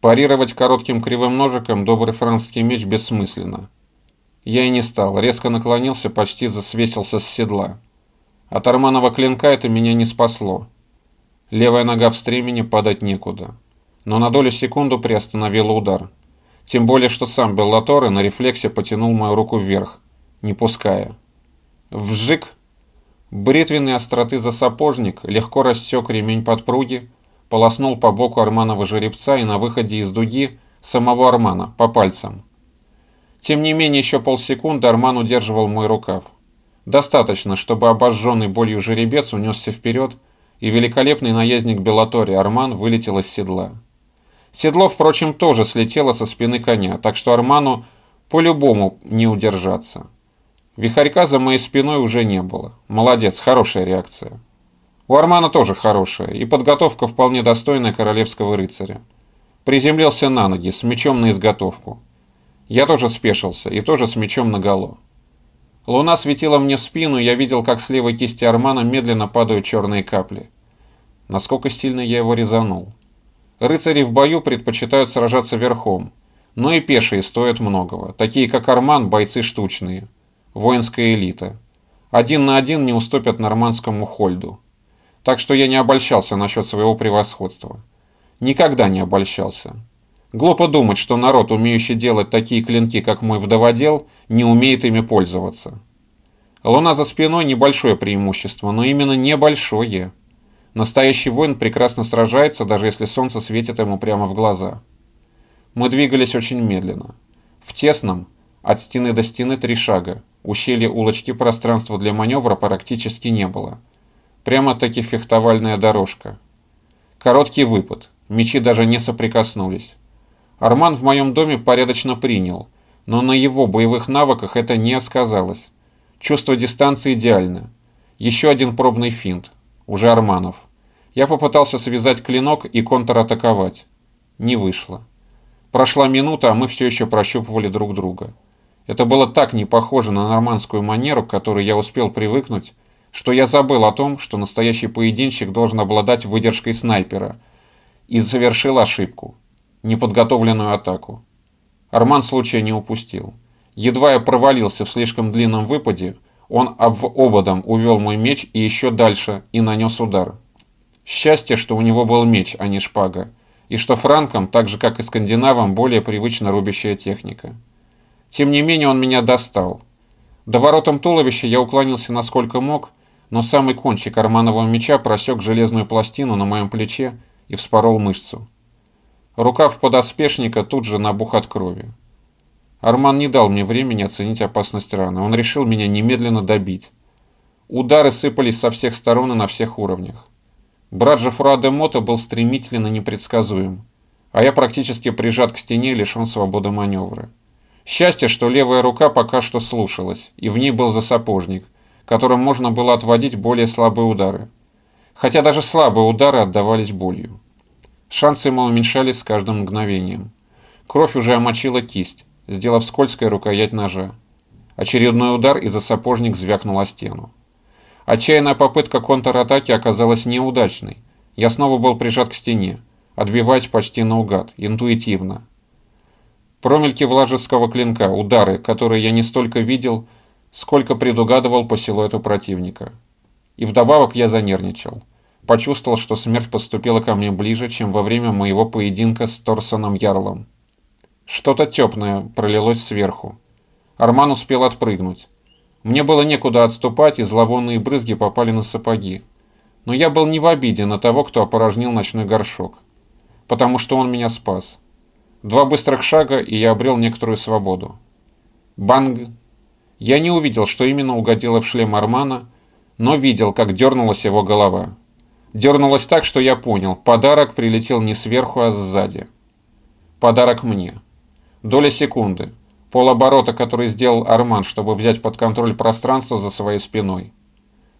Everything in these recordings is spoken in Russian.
Парировать коротким кривым ножиком добрый французский меч бессмысленно. Я и не стал, резко наклонился, почти засвесился с седла. От Арманова клинка это меня не спасло. Левая нога в стремени падать некуда. Но на долю секунду приостановила удар. Тем более, что сам Беллаторе на рефлексе потянул мою руку вверх, не пуская. Вжик! Бритвенный остроты за сапожник легко рассек ремень подпруги, полоснул по боку Арманова жеребца и на выходе из дуги самого Армана, по пальцам. Тем не менее, еще полсекунды Арман удерживал мой рукав. Достаточно, чтобы обожженный болью жеребец унесся вперед, и великолепный наездник Белатори Арман вылетел из седла. Седло, впрочем, тоже слетело со спины коня, так что Арману по-любому не удержаться. Вихарька за моей спиной уже не было. Молодец, хорошая реакция. У Армана тоже хорошая, и подготовка вполне достойная королевского рыцаря. Приземлился на ноги, с мечом на изготовку. Я тоже спешился, и тоже с мечом наголо. Луна светила мне в спину, я видел, как с левой кисти Армана медленно падают черные капли. Насколько сильно я его резанул. Рыцари в бою предпочитают сражаться верхом, но и пешие стоят многого, такие как Арман, бойцы штучные, воинская элита. Один на один не уступят нормандскому Хольду. Так что я не обольщался насчет своего превосходства. Никогда не обольщался. Глупо думать, что народ, умеющий делать такие клинки, как мой вдоводел, не умеет ими пользоваться. Луна за спиной – небольшое преимущество, но именно небольшое. Настоящий воин прекрасно сражается, даже если солнце светит ему прямо в глаза. Мы двигались очень медленно. В тесном, от стены до стены три шага, ущелье улочки пространства для маневра практически не было – Прямо-таки фехтовальная дорожка. Короткий выпад. Мечи даже не соприкоснулись. Арман в моем доме порядочно принял, но на его боевых навыках это не сказалось. Чувство дистанции идеально. Еще один пробный финт. Уже Арманов. Я попытался связать клинок и контратаковать. Не вышло. Прошла минута, а мы все еще прощупывали друг друга. Это было так не похоже на нормандскую манеру, к которой я успел привыкнуть, что я забыл о том, что настоящий поединщик должен обладать выдержкой снайпера, и совершил ошибку, неподготовленную атаку. Арман случая не упустил. Едва я провалился в слишком длинном выпаде, он ободом увел мой меч и еще дальше и нанес удар. Счастье, что у него был меч, а не шпага, и что франкам, так же как и скандинавам, более привычна рубящая техника. Тем не менее он меня достал. До воротом туловища я уклонился насколько мог, но самый кончик карманового меча просек железную пластину на моем плече и вспорол мышцу. Рукав подоспешника тут же набух от крови. Арман не дал мне времени оценить опасность раны. Он решил меня немедленно добить. Удары сыпались со всех сторон и на всех уровнях. Брат Жефруа де Мота был стремительно непредсказуем, а я практически прижат к стене и лишен свободы маневра. Счастье, что левая рука пока что слушалась, и в ней был засапожник, которым можно было отводить более слабые удары. Хотя даже слабые удары отдавались болью. Шансы ему уменьшались с каждым мгновением. Кровь уже омочила кисть, сделав скользкой рукоять ножа. Очередной удар, и засапожник звякнул о стену. Отчаянная попытка контратаки оказалась неудачной. Я снова был прижат к стене, отбиваясь почти наугад, интуитивно. Промельки влажеского клинка, удары, которые я не столько видел, сколько предугадывал по силуэту противника. И вдобавок я занервничал. Почувствовал, что смерть поступила ко мне ближе, чем во время моего поединка с Торсоном Ярлом. Что-то теплое пролилось сверху. Арман успел отпрыгнуть. Мне было некуда отступать, и зловонные брызги попали на сапоги. Но я был не в обиде на того, кто опорожнил ночной горшок. Потому что он меня спас. Два быстрых шага, и я обрел некоторую свободу. Банг! Я не увидел, что именно угодило в шлем Армана, но видел, как дернулась его голова. Дернулась так, что я понял, подарок прилетел не сверху, а сзади. Подарок мне. Доля секунды. Полоборота, который сделал Арман, чтобы взять под контроль пространство за своей спиной.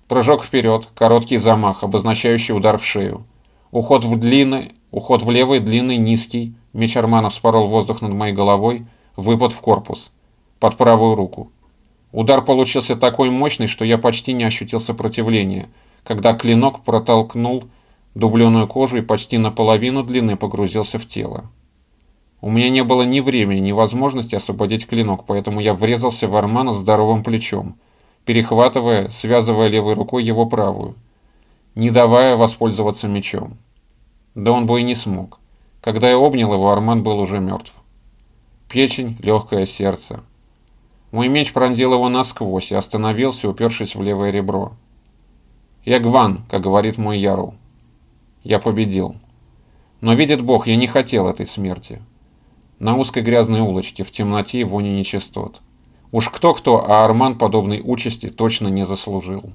Прыжок вперед, короткий замах, обозначающий удар в шею. Уход в длинный, уход в левый, длинный, низкий. Меч Армана вспорол воздух над моей головой. Выпад в корпус. Под правую руку. Удар получился такой мощный, что я почти не ощутил сопротивления, когда клинок протолкнул дубленую кожу и почти наполовину длины погрузился в тело. У меня не было ни времени, ни возможности освободить клинок, поэтому я врезался в Армана здоровым плечом, перехватывая, связывая левой рукой его правую, не давая воспользоваться мечом. Да он бы и не смог. Когда я обнял его, Арман был уже мертв. Печень, легкое сердце. Мой меч пронзил его насквозь и остановился, упершись в левое ребро. «Ягван», как говорит мой ярл. Я победил. Но видит Бог, я не хотел этой смерти. На узкой грязной улочке, в темноте и воне нечистот. Уж кто-кто, а Арман подобной участи точно не заслужил.